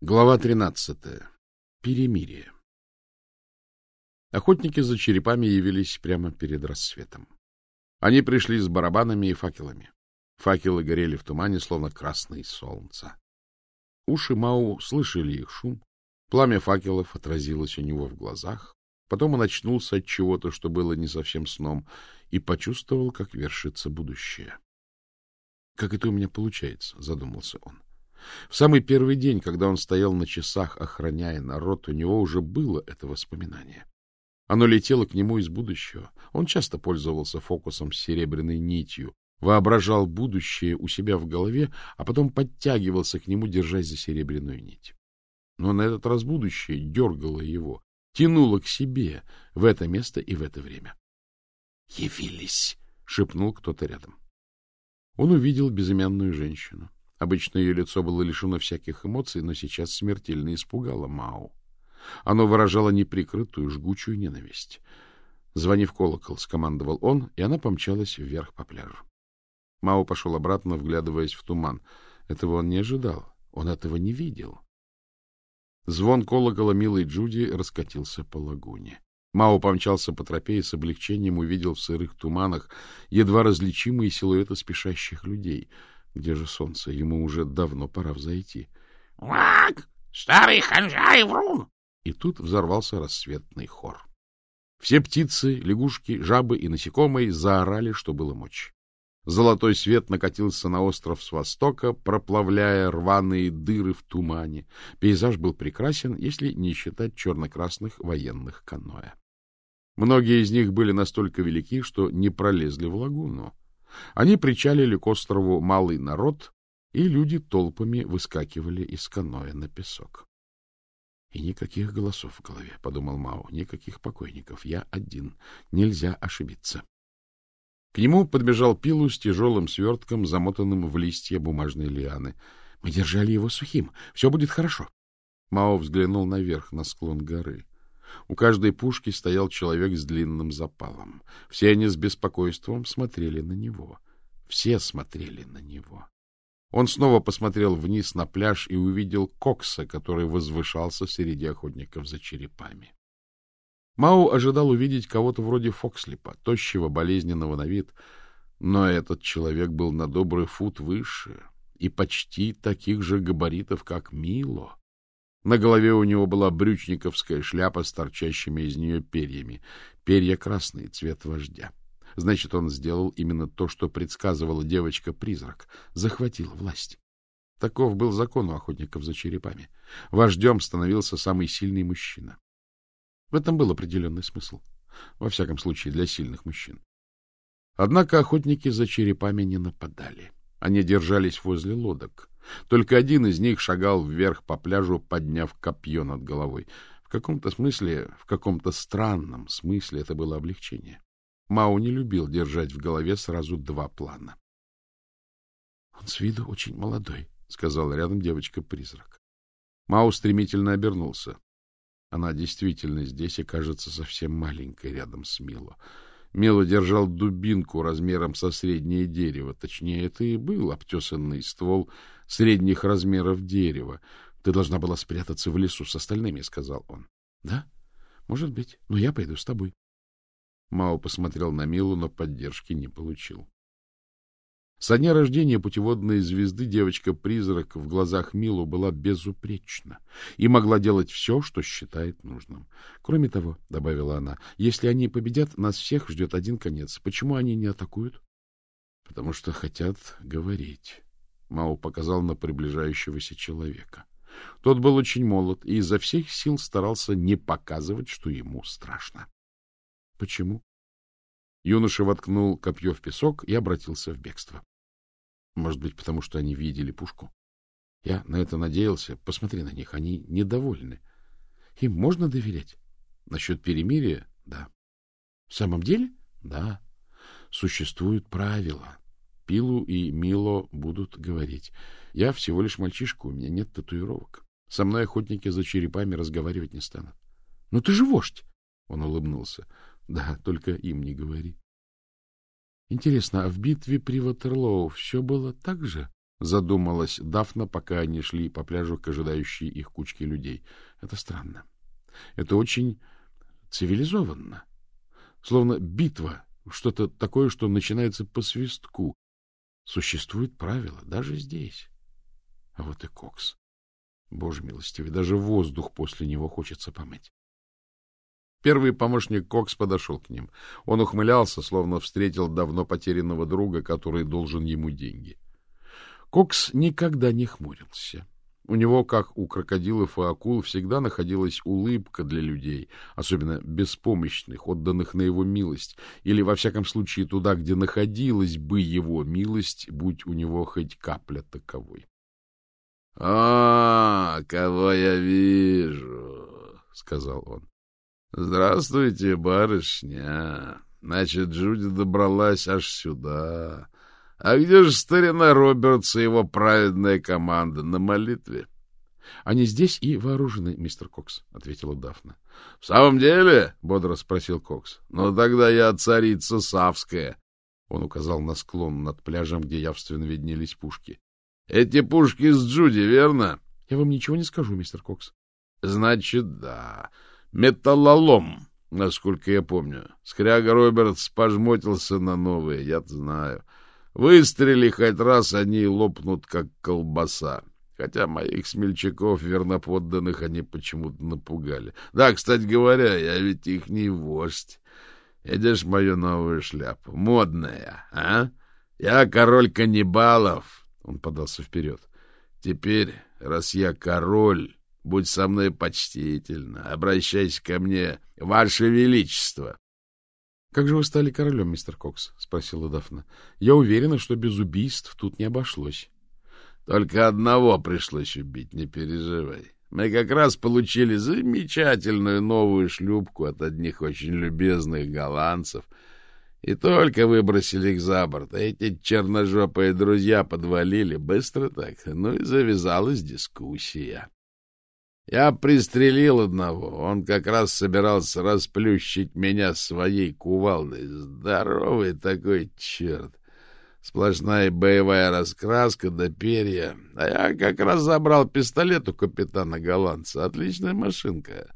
Глава 13. Перемирие. Охотники за черепами явились прямо перед рассветом. Они пришли с барабанами и факелами. Факелы горели в тумане, словно красное солнце. Уши Мау слышали их шум. Пламя факелов отразилось у него в глазах. Потом он очнулся от чего-то, что было не совсем сном, и почувствовал, как вершится будущее. — Как это у меня получается? — задумался он. В самый первый день, когда он стоял на часах, охраняя народ, у него уже было это воспоминание. Оно летело к нему из будущего. Он часто пользовался фокусом с серебряной нитью, воображал будущее у себя в голове, а потом подтягивался к нему, держась за серебряную нить. Но на этот раз будущее дергало его, тянуло к себе в это место и в это время. «Явились!» — шепнул кто-то рядом. Он увидел безымянную женщину. Обычно ее лицо было лишено всяких эмоций, но сейчас смертельно испугало Мау. Оно выражало неприкрытую, жгучую ненависть. «Звони в колокол», — скомандовал он, и она помчалась вверх по пляжу. Мау пошел обратно, вглядываясь в туман. Этого он не ожидал, он этого не видел. Звон колокола милой Джуди раскатился по лагуне. Мао помчался по тропе и с облегчением увидел в сырых туманах едва различимые силуэты спешащих людей — где же солнце? Ему уже давно пора взойти. «Вак! Старый ханжа и врун!» И тут взорвался рассветный хор. Все птицы, лягушки, жабы и насекомые заорали, что было мочь. Золотой свет накатился на остров с востока, проплавляя рваные дыры в тумане. Пейзаж был прекрасен, если не считать черно-красных военных каноэ. Многие из них были настолько велики, что не пролезли в лагуну. Они причалили к острову Малый Народ, и люди толпами выскакивали из каноэ на песок. — И никаких голосов в голове, — подумал Мао, — никаких покойников. Я один. Нельзя ошибиться. К нему подбежал Пилу с тяжелым свертком, замотанным в листья бумажной лианы. — Мы держали его сухим. Все будет хорошо. Мао взглянул наверх, на склон горы. У каждой пушки стоял человек с длинным запалом. Все они с беспокойством смотрели на него. Все смотрели на него. Он снова посмотрел вниз на пляж и увидел Кокса, который возвышался среди охотников за черепами. Мау ожидал увидеть кого-то вроде Фокслипа, тощего, болезненного на вид, но этот человек был на добрый фут выше и почти таких же габаритов, как Мило. На голове у него была брючниковская шляпа с торчащими из нее перьями. Перья красные, цвет вождя. Значит, он сделал именно то, что предсказывала девочка-призрак. Захватил власть. Таков был закон у охотников за черепами. Вождем становился самый сильный мужчина. В этом был определенный смысл. Во всяком случае, для сильных мужчин. Однако охотники за черепами не нападали. Они держались возле лодок. Только один из них шагал вверх по пляжу, подняв копье над головой. В каком-то смысле, в каком-то странном смысле это было облегчение. Мау не любил держать в голове сразу два плана. — Он с виду очень молодой, — сказала рядом девочка-призрак. Мау стремительно обернулся. Она действительно здесь и кажется совсем маленькой рядом с Мило. Мило держал дубинку размером со среднее дерево. Точнее, это и был обтесанный ствол средних размеров дерева. Ты должна была спрятаться в лесу с остальными, — сказал он. — Да, может быть, но я пойду с тобой. Мао посмотрел на Милу, но поддержки не получил. Со дня рождения путеводной звезды девочка-призрак в глазах Милу была безупречна и могла делать все, что считает нужным. Кроме того, — добавила она, — если они победят, нас всех ждет один конец. Почему они не атакуют? — Потому что хотят говорить. Мао показал на приближающегося человека. Тот был очень молод и изо всех сил старался не показывать, что ему страшно. — Почему? Юноша воткнул копье в песок и обратился в бегство. Может быть, потому что они видели пушку? Я на это надеялся. Посмотри на них, они недовольны. Им можно доверять? Насчет перемирия? Да. В самом деле? Да. Существуют правила. Пилу и Мило будут говорить. Я всего лишь мальчишка, у меня нет татуировок. Со мной охотники за черепами разговаривать не станут. — Ну ты же вождь! — он улыбнулся. — Да, только им не говори. Интересно, а в битве при Ватерлоу все было так же? — задумалась Дафна, пока они шли по пляжу к ожидающей их кучке людей. — Это странно. Это очень цивилизованно. Словно битва, что-то такое, что начинается по свистку. Существуют правила, даже здесь. А вот и Кокс. Боже милостивый, даже воздух после него хочется помыть. Первый помощник Кокс подошел к ним. Он ухмылялся, словно встретил давно потерянного друга, который должен ему деньги. — Кокс никогда не хмурился. У него, как у крокодилов и акул, всегда находилась улыбка для людей, особенно беспомощных, отданных на его милость, или, во всяком случае, туда, где находилась бы его милость, будь у него хоть капля таковой. — А, кого я вижу, — сказал он. — Здравствуйте, барышня. Значит, Джуди добралась аж сюда. А где же старина Робертс и его праведная команда на молитве? — Они здесь и вооружены, мистер Кокс, — ответила Дафна. — В самом деле? — бодро спросил Кокс. — Ну, тогда я царица Савская. Он указал на склон над пляжем, где явственно виднелись пушки. — Эти пушки с Джуди, верно? — Я вам ничего не скажу, мистер Кокс. — Значит, да. Металлолом, насколько я помню. Скряга Робертс пожмотился на новые, я-то знаю. — Выстрели хоть раз, они лопнут, как колбаса. Хотя моих смельчаков, верноподданных, они почему-то напугали. Да, кстати говоря, я ведь их не вождь. Видишь мою новую шляпу? Модная, а? Я король каннибалов. Он подался вперед. Теперь, раз я король, будь со мной почтительно, обращайся ко мне, ваше величество. — Как же вы стали королем, мистер Кокс? — спросила Дафна. — Я уверена, что без убийств тут не обошлось. — Только одного пришлось убить, не переживай. Мы как раз получили замечательную новую шлюпку от одних очень любезных голландцев и только выбросили их за борт. Эти черножопые друзья подвалили быстро так, ну и завязалась дискуссия. Я пристрелил одного. Он как раз собирался расплющить меня своей кувалдой. Здоровый такой черт. Сплошная боевая раскраска да перья. А я как раз забрал пистолет у капитана-голландца. Отличная машинка.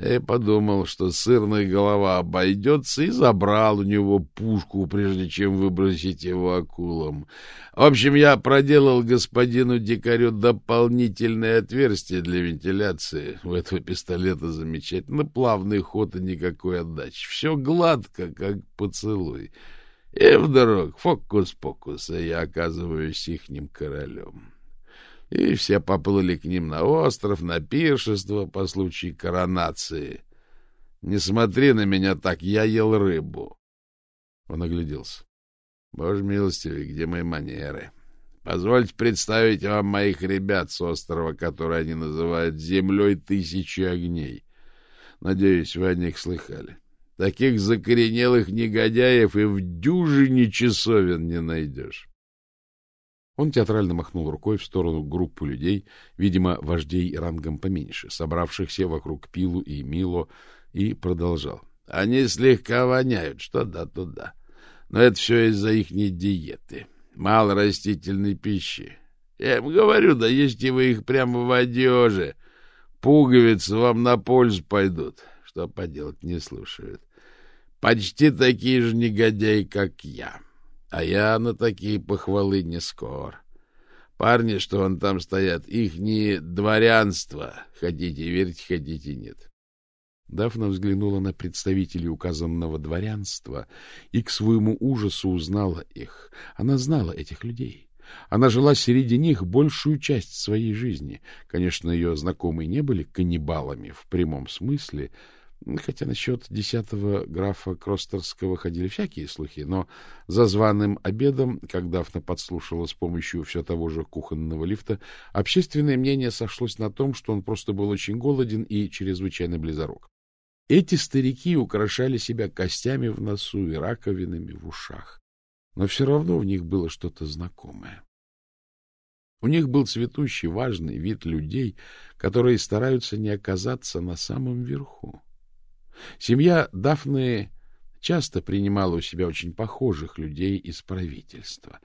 Я подумал, что сырная голова обойдется, и забрал у него пушку, прежде чем выбросить его акулам. В общем, я проделал господину дикарю дополнительное отверстие для вентиляции. У этого пистолета замечательно плавный ход и никакой отдачи. Все гладко, как поцелуй. И вдруг, фокус-покус, а я оказываюсь ихним королем и все поплыли к ним на остров, на пиршество по случаю коронации. Не смотри на меня так, я ел рыбу. Он огляделся. Боже милостивый, где мои манеры? Позвольте представить вам моих ребят с острова, который они называют «Землей тысячи огней». Надеюсь, вы о них слыхали. Таких закоренелых негодяев и в дюжине часовен не найдешь. Он театрально махнул рукой в сторону группы людей, видимо, вождей рангом поменьше, собравшихся вокруг Пилу и Мило, и продолжал. — Они слегка воняют, что да, туда. Но это все из-за ихней диеты. Мало растительной пищи. Я им говорю, да ешьте вы их прямо в одежде. Пуговицы вам на пользу пойдут. Что поделать, не слушают. Почти такие же негодяи, как я. — а я на такие похвалы не скор. Парни, что он там стоят, их не дворянство. Хотите верить, хотите нет. Дафна взглянула на представителей указанного дворянства и к своему ужасу узнала их. Она знала этих людей. Она жила среди них большую часть своей жизни. Конечно, ее знакомые не были каннибалами в прямом смысле, Хотя насчет десятого графа Кростерского ходили всякие слухи, но за званым обедом, когда Дафна подслушала с помощью все того же кухонного лифта, общественное мнение сошлось на том, что он просто был очень голоден и чрезвычайно близорог. Эти старики украшали себя костями в носу и раковинами в ушах, но все равно в них было что-то знакомое. У них был цветущий, важный вид людей, которые стараются не оказаться на самом верху. Семья Дафны часто принимала у себя очень похожих людей из правительства.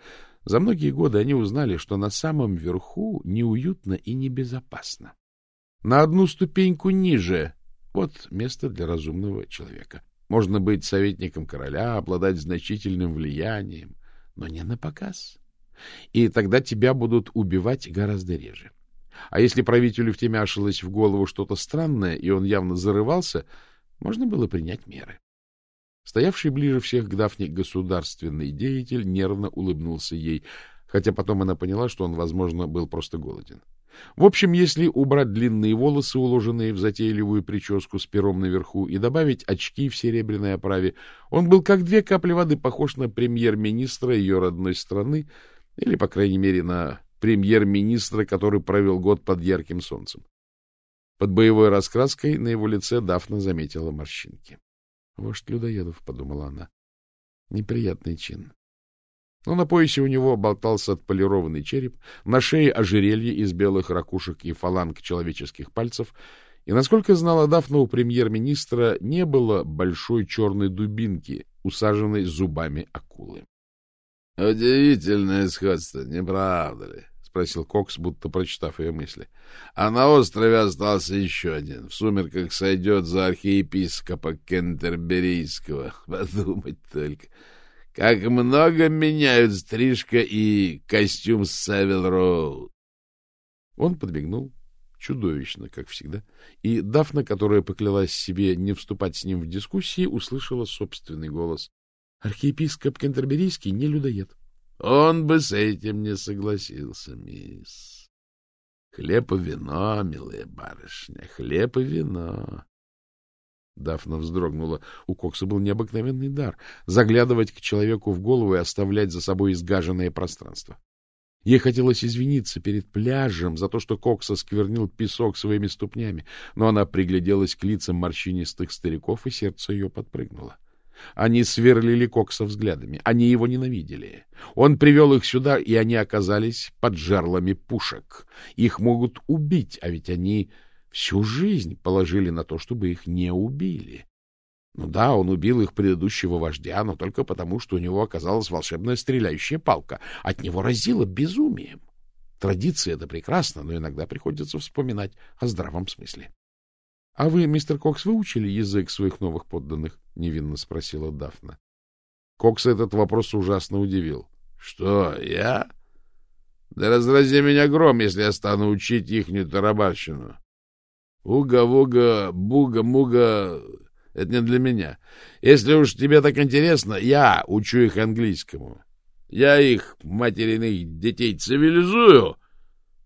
За многие годы они узнали, что на самом верху неуютно и небезопасно. На одну ступеньку ниже — вот место для разумного человека. Можно быть советником короля, обладать значительным влиянием, но не на показ. И тогда тебя будут убивать гораздо реже. А если правителю втемяшилось в голову что-то странное, и он явно зарывался, можно было принять меры. Стоявший ближе всех к Дафне государственный деятель нервно улыбнулся ей, хотя потом она поняла, что он, возможно, был просто голоден. В общем, если убрать длинные волосы, уложенные в затейливую прическу с пером наверху, и добавить очки в серебряной оправе, он был как две капли воды похож на премьер-министра ее родной страны, или, по крайней мере, на премьер-министра, который провел год под ярким солнцем. Под боевой раскраской на его лице Дафна заметила морщинки. Вождь людоедов, — подумала она. Неприятный чин. Но на поясе у него болтался отполированный череп, на шее ожерелье из белых ракушек и фаланг человеческих пальцев, и, насколько знала Дафна, у премьер-министра не было большой черной дубинки, усаженной зубами акулы. — Удивительное сходство, не правда ли? — спросил Кокс, будто прочитав ее мысли. — А на острове остался еще один. В сумерках сойдет за архиепископа Кентерберийского. Подумать только. Как много меняют стрижка и костюм Савил Роуд. Он подбегнул, чудовищно, как всегда, и Дафна, которая поклялась себе не вступать с ним в дискуссии, услышала собственный голос. Архиепископ Кентерберийский не людоед. Он бы с этим не согласился, мисс. Хлеб и вино, милая барышня, хлеб и вино. Дафна вздрогнула. У Кокса был необыкновенный дар — заглядывать к человеку в голову и оставлять за собой изгаженное пространство. Ей хотелось извиниться перед пляжем за то, что Кокс осквернил песок своими ступнями, но она пригляделась к лицам морщинистых стариков, и сердце ее подпрыгнуло. — они сверлили Кокса взглядами. Они его ненавидели. Он привел их сюда, и они оказались под жерлами пушек. Их могут убить, а ведь они всю жизнь положили на то, чтобы их не убили. Ну да, он убил их предыдущего вождя, но только потому, что у него оказалась волшебная стреляющая палка. От него разило безумием. Традиция — это прекрасно, но иногда приходится вспоминать о здравом смысле. — А вы, мистер Кокс, выучили язык своих новых подданных? — невинно спросила Дафна. Кокс этот вопрос ужасно удивил. — Что, я? Да разрази меня гром, если я стану учить ихнюю тарабарщину. Уга-вуга, буга-муга — это не для меня. Если уж тебе так интересно, я учу их английскому. Я их, материных детей, цивилизую,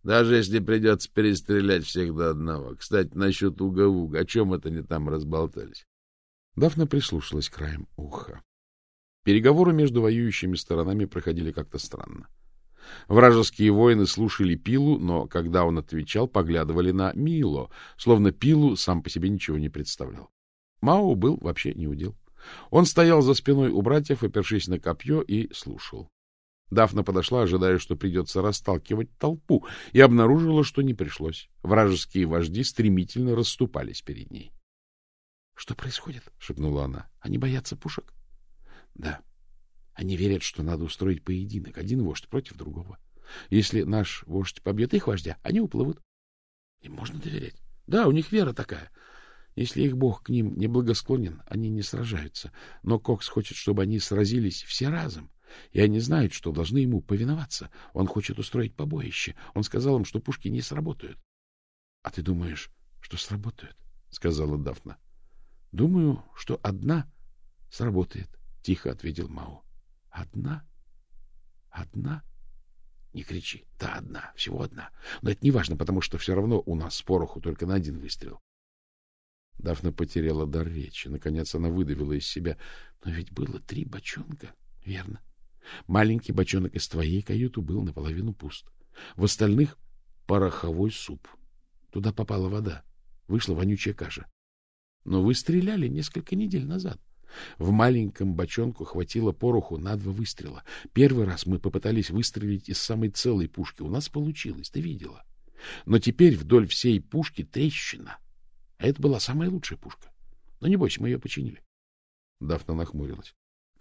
даже если придется перестрелять всех до одного. Кстати, насчет уга-вуга, о чем это они там разболтались? Дафна прислушалась краем уха. Переговоры между воюющими сторонами проходили как-то странно. Вражеские воины слушали Пилу, но, когда он отвечал, поглядывали на Мило, словно Пилу сам по себе ничего не представлял. Мао был вообще не удел. Он стоял за спиной у братьев, опершись на копье, и слушал. Дафна подошла, ожидая, что придется расталкивать толпу, и обнаружила, что не пришлось. Вражеские вожди стремительно расступались перед ней. — Что происходит? — шепнула она. — Они боятся пушек? — Да. Они верят, что надо устроить поединок, один вождь против другого. Если наш вождь побьет их вождя, они уплывут. Им можно доверять. Да, у них вера такая. Если их бог к ним не благосклонен, они не сражаются. Но Кокс хочет, чтобы они сразились все разом. И они знают, что должны ему повиноваться. Он хочет устроить побоище. Он сказал им, что пушки не сработают. — А ты думаешь, что сработают? — сказала Дафна. — Думаю, что одна сработает, — тихо ответил Мао. — Одна? Одна? Не кричи. Да, одна. Всего одна. Но это не важно, потому что все равно у нас пороху только на один выстрел. Дафна потеряла дар речи. Наконец она выдавила из себя. Но ведь было три бочонка, верно? Маленький бочонок из твоей каюты был наполовину пуст. В остальных — пороховой суп. Туда попала вода. Вышла вонючая каша. Но вы стреляли несколько недель назад. В маленьком бочонку хватило пороху на два выстрела. Первый раз мы попытались выстрелить из самой целой пушки. У нас получилось, ты видела. Но теперь вдоль всей пушки трещина. А это была самая лучшая пушка. Но не бойся, мы ее починили. Дафна нахмурилась.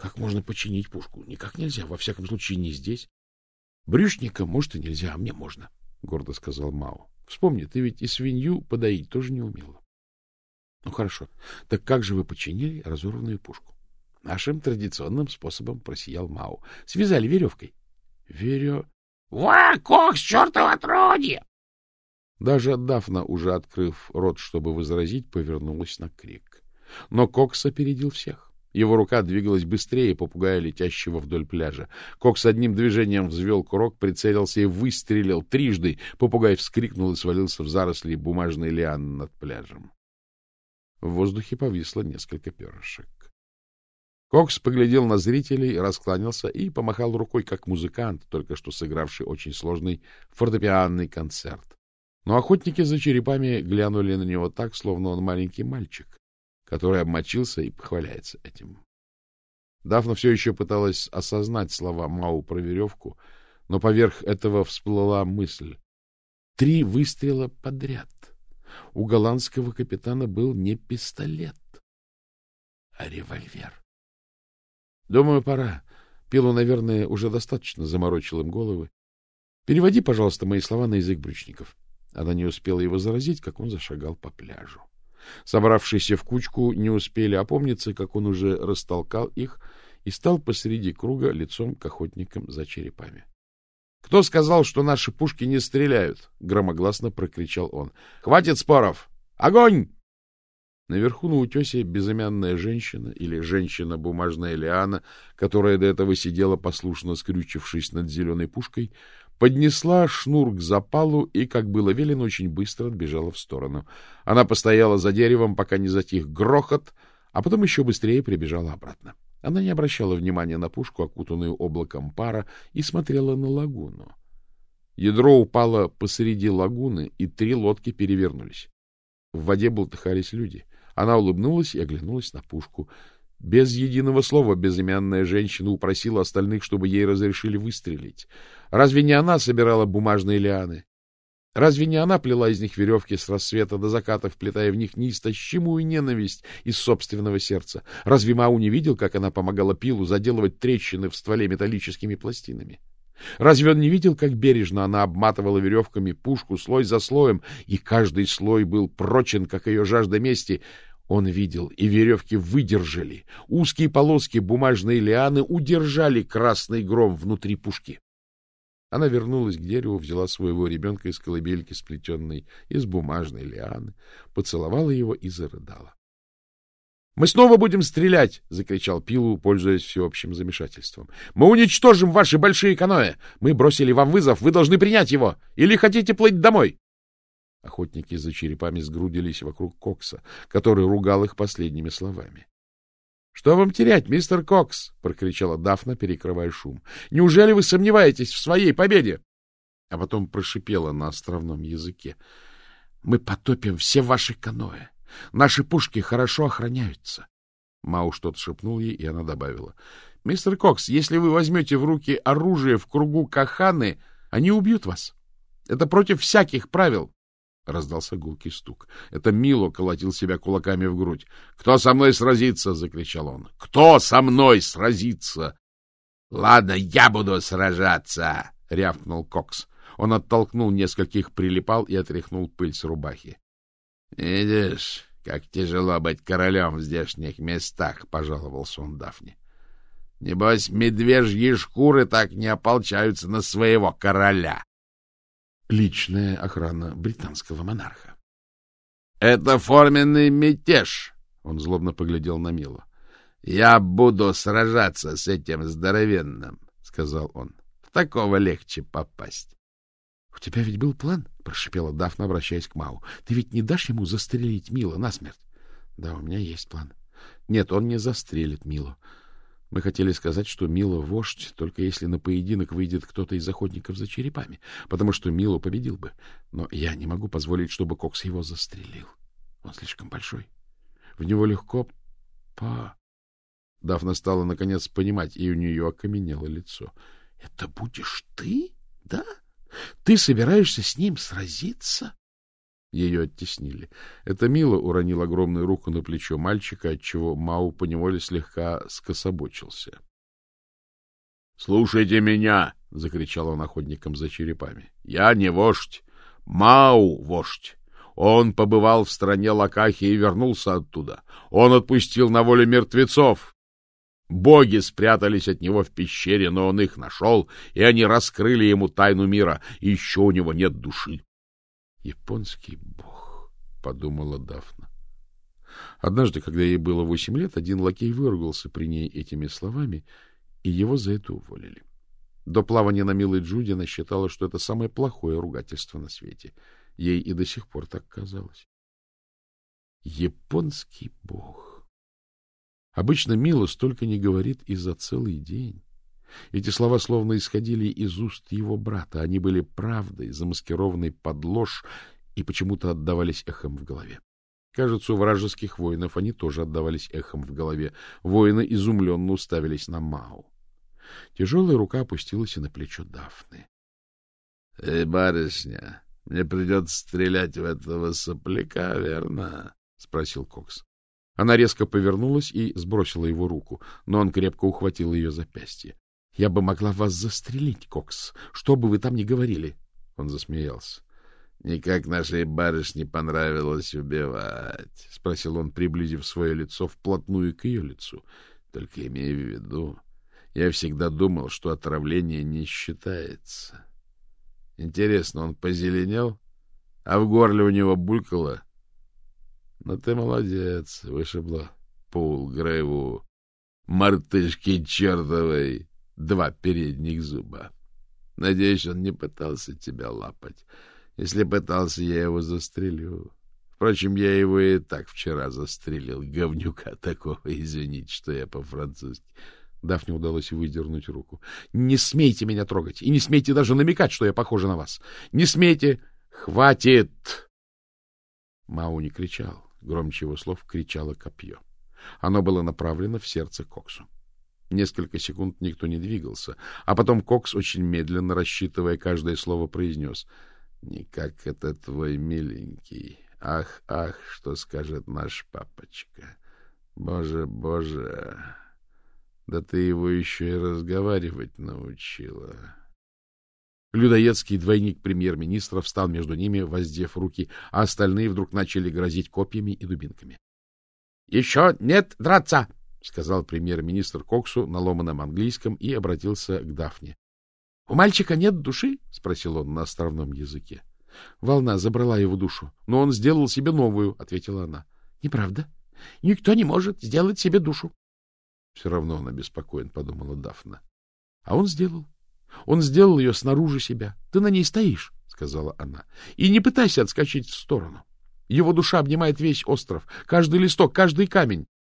Как можно починить пушку? Никак нельзя, во всяком случае, не здесь. — Брюшникам, может, и нельзя, а мне можно, — гордо сказал Мао. — Вспомни, ты ведь и свинью подоить тоже не умела. — Ну, хорошо. Так как же вы починили разорванную пушку? — Нашим традиционным способом просиял Мао. — Связали веревкой. — Верё... — Ва, Кокс, чертово отродье! Даже Дафна, уже открыв рот, чтобы возразить, повернулась на крик. Но Кокс опередил всех. Его рука двигалась быстрее попугая, летящего вдоль пляжа. Кокс одним движением взвел курок, прицелился и выстрелил трижды. Попугай вскрикнул и свалился в заросли бумажной лианы над пляжем. В воздухе повисло несколько перышек. Кокс поглядел на зрителей, раскланялся и помахал рукой, как музыкант, только что сыгравший очень сложный фортепианный концерт. Но охотники за черепами глянули на него так, словно он маленький мальчик, который обмочился и похваляется этим. Дафна все еще пыталась осознать слова Мау про веревку, но поверх этого всплыла мысль. Три выстрела подряд. У голландского капитана был не пистолет, а револьвер. Думаю, пора. Пилу, наверное, уже достаточно заморочил им головы. Переводи, пожалуйста, мои слова на язык брючников. Она не успела его заразить, как он зашагал по пляжу. Собравшиеся в кучку не успели опомниться, как он уже растолкал их и стал посреди круга лицом к охотникам за черепами. — Кто сказал, что наши пушки не стреляют? — громогласно прокричал он. — Хватит споров! Огонь! Наверху на утесе безымянная женщина или женщина-бумажная лиана, которая до этого сидела послушно скрючившись над зеленой пушкой, поднесла шнур к запалу и, как было велено, очень быстро отбежала в сторону. Она постояла за деревом, пока не затих грохот, а потом еще быстрее прибежала обратно. Она не обращала внимания на пушку, окутанную облаком пара, и смотрела на лагуну. Ядро упало посреди лагуны, и три лодки перевернулись. В воде болтыхались люди. Она улыбнулась и оглянулась на пушку. Без единого слова безымянная женщина упросила остальных, чтобы ей разрешили выстрелить. Разве не она собирала бумажные лианы? Разве не она плела из них веревки с рассвета до заката, вплетая в них неистощимую ненависть из собственного сердца? Разве Мау не видел, как она помогала Пилу заделывать трещины в стволе металлическими пластинами? Разве он не видел, как бережно она обматывала веревками пушку слой за слоем, и каждый слой был прочен, как ее жажда мести? Он видел, и веревки выдержали. Узкие полоски бумажной лианы удержали красный гром внутри пушки. Она вернулась к дереву, взяла своего ребенка из колыбельки, сплетенной из бумажной лианы, поцеловала его и зарыдала. — Мы снова будем стрелять! — закричал Пилу, пользуясь всеобщим замешательством. — Мы уничтожим ваши большие каноэ! Мы бросили вам вызов, вы должны принять его! Или хотите плыть домой? Охотники за черепами сгрудились вокруг Кокса, который ругал их последними словами. — Что вам терять, мистер Кокс? — прокричала Дафна, перекрывая шум. — Неужели вы сомневаетесь в своей победе? А потом прошипела на островном языке. — Мы потопим все ваши каноэ. Наши пушки хорошо охраняются. Мау что-то шепнул ей, и она добавила. — Мистер Кокс, если вы возьмете в руки оружие в кругу Каханы, они убьют вас. Это против всяких правил. Раздался гулкий стук. Это Мило колотил себя кулаками в грудь. — Кто со мной сразится? — закричал он. — Кто со мной сразится? — Ладно, я буду сражаться! — рявкнул Кокс. Он оттолкнул нескольких, прилипал и отряхнул пыль с рубахи. — Видишь, как тяжело быть королем в здешних местах, — пожаловался он Дафне. — Небось, медвежьи шкуры так не ополчаются на своего короля личная охрана британского монарха. — Это форменный мятеж! — он злобно поглядел на Милу. — Я буду сражаться с этим здоровенным, — сказал он. — В такого легче попасть. — У тебя ведь был план? — прошипела Дафна, обращаясь к Мау. — Ты ведь не дашь ему застрелить Мила насмерть? — Да, у меня есть план. — Нет, он не застрелит Милу. Мы хотели сказать, что Мило вождь, только если на поединок выйдет кто-то из охотников за черепами, потому что Мило победил бы. Но я не могу позволить, чтобы Кокс его застрелил. Он слишком большой. В него легко по... Дафна стала, наконец, понимать, и у нее окаменело лицо. — Это будешь ты? Да? Ты собираешься с ним сразиться? Ее оттеснили. Это Мила уронил огромную руку на плечо мальчика, отчего Мау поневоле слегка скособочился. Слушайте меня! — закричал он охотникам за черепами. — Я не вождь. Мау — вождь. Он побывал в стране Лакахи и вернулся оттуда. Он отпустил на волю мертвецов. Боги спрятались от него в пещере, но он их нашел, и они раскрыли ему тайну мира, еще у него нет души. — Японский бог, — подумала Дафна. Однажды, когда ей было восемь лет, один лакей выругался при ней этими словами, и его за это уволили. До плавания на милой Джуди она считала, что это самое плохое ругательство на свете. Ей и до сих пор так казалось. Японский бог. Обычно Мила столько не говорит и за целый день. Эти слова словно исходили из уст его брата. Они были правдой, замаскированной под ложь, и почему-то отдавались эхом в голове. Кажется, у вражеских воинов они тоже отдавались эхом в голове. Воины изумленно уставились на Мау. Тяжелая рука опустилась и на плечо Дафны. — Эй, барышня, мне придется стрелять в этого сопляка, верно? — спросил Кокс. Она резко повернулась и сбросила его руку, но он крепко ухватил ее запястье. — Я бы могла вас застрелить, Кокс, что бы вы там ни говорили. Он засмеялся. Никак нашей барышне понравилось убивать? — спросил он, приблизив свое лицо вплотную к ее лицу. — Только имея в виду, я всегда думал, что отравление не считается. Интересно, он позеленел, а в горле у него булькало? Но ну, ты молодец, вышибла пул Грейву, мартышки чертовой, два передних зуба. Надеюсь, он не пытался тебя лапать. Если пытался, я его застрелю. Впрочем, я его и так вчера застрелил, говнюка такого, извините, что я по-французски. Дафне удалось выдернуть руку. — Не смейте меня трогать, и не смейте даже намекать, что я похожа на вас. Не смейте... — Хватит! Мау не кричал. Громче его слов кричало копье. Оно было направлено в сердце Коксу. Несколько секунд никто не двигался, а потом Кокс, очень медленно рассчитывая каждое слово, произнес — не как это твой миленький. Ах, ах, что скажет наш папочка. Боже, боже, да ты его еще и разговаривать научила. Людоедский двойник премьер-министра встал между ними, воздев руки, а остальные вдруг начали грозить копьями и дубинками. — Еще нет драться! — сказал премьер-министр Коксу на ломаном английском и обратился к Дафне. — У мальчика нет души? — спросил он на островном языке. Волна забрала его душу, но он сделал себе новую, — ответила она. — Неправда. Никто не может сделать себе душу. — Все равно он обеспокоен, — подумала Дафна. — А он сделал. Он сделал ее снаружи себя. Ты на ней стоишь, — сказала она. — И не пытайся отскочить в сторону. Его душа обнимает весь остров, каждый листок, каждый камень. —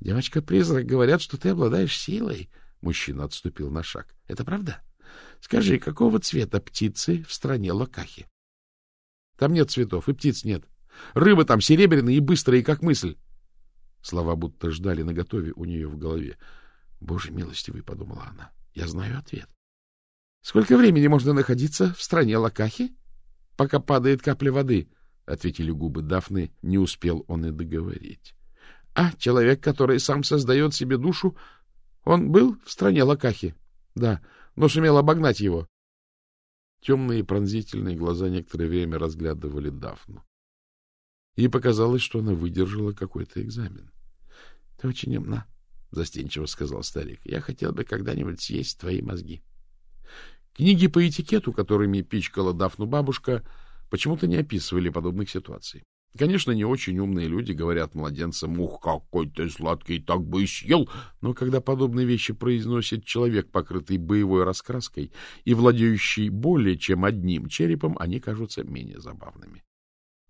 Девочка-призрак, говорят, что ты обладаешь силой. Мужчина отступил на шаг. — Это правда? — Скажи, какого цвета птицы в стране Локахи? Там нет цветов, и птиц нет. Рыбы там серебряные и быстрые, как мысль. Слова будто ждали наготове у нее в голове. Боже милостивый, — подумала она, — я знаю ответ. Сколько времени можно находиться в стране Лакахи, пока падает капля воды? — ответили губы Дафны. Не успел он и договорить. — А, человек, который сам создает себе душу, он был в стране Лакахи? — Да но сумел обогнать его. Темные пронзительные глаза некоторое время разглядывали Дафну. Ей показалось, что она выдержала какой-то экзамен. — Ты очень умна, — застенчиво сказал старик. — Я хотел бы когда-нибудь съесть твои мозги. Книги по этикету, которыми пичкала Дафну бабушка, почему-то не описывали подобных ситуаций. Конечно, не очень умные люди говорят младенцам, «Ух, какой ты сладкий, так бы и съел!» Но когда подобные вещи произносит человек, покрытый боевой раскраской и владеющий более чем одним черепом, они кажутся менее забавными.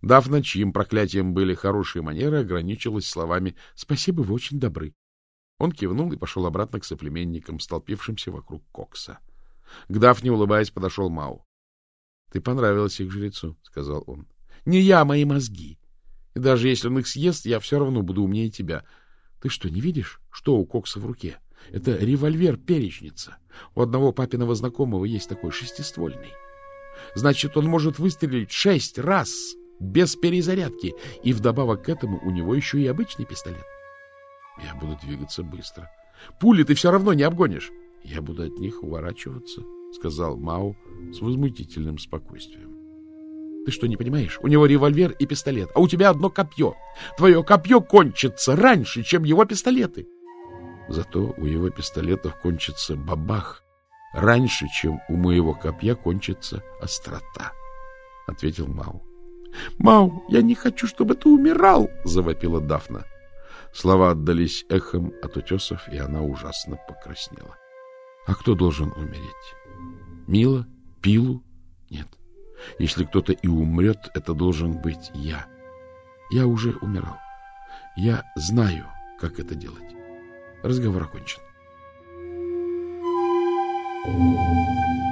Дафна, чьим проклятием были хорошие манеры, ограничилась словами «Спасибо, вы очень добры». Он кивнул и пошел обратно к соплеменникам, столпившимся вокруг Кокса. К Дафне, улыбаясь, подошел Мау. — Ты понравилась их жрецу, — сказал он. Не я, а мои мозги. И даже если он их съест, я все равно буду умнее тебя. Ты что, не видишь, что у Кокса в руке? Это револьвер-перечница. У одного папиного знакомого есть такой шестиствольный. Значит, он может выстрелить шесть раз без перезарядки. И вдобавок к этому у него еще и обычный пистолет. Я буду двигаться быстро. Пули ты все равно не обгонишь. — Я буду от них уворачиваться, — сказал Мау с возмутительным спокойствием. — Ты что, не понимаешь? У него револьвер и пистолет, а у тебя одно копье. Твое копье кончится раньше, чем его пистолеты. Зато у его пистолетов кончится бабах раньше, чем у моего копья кончится острота, — ответил Мау. — Мау, я не хочу, чтобы ты умирал! — завопила Дафна. Слова отдались эхом от утесов, и она ужасно покраснела. — А кто должен умереть? Мила? Пилу? Нет. Если кто-то и умрет, это должен быть я. Я уже умирал. Я знаю, как это делать. Разговор окончен. Thank you.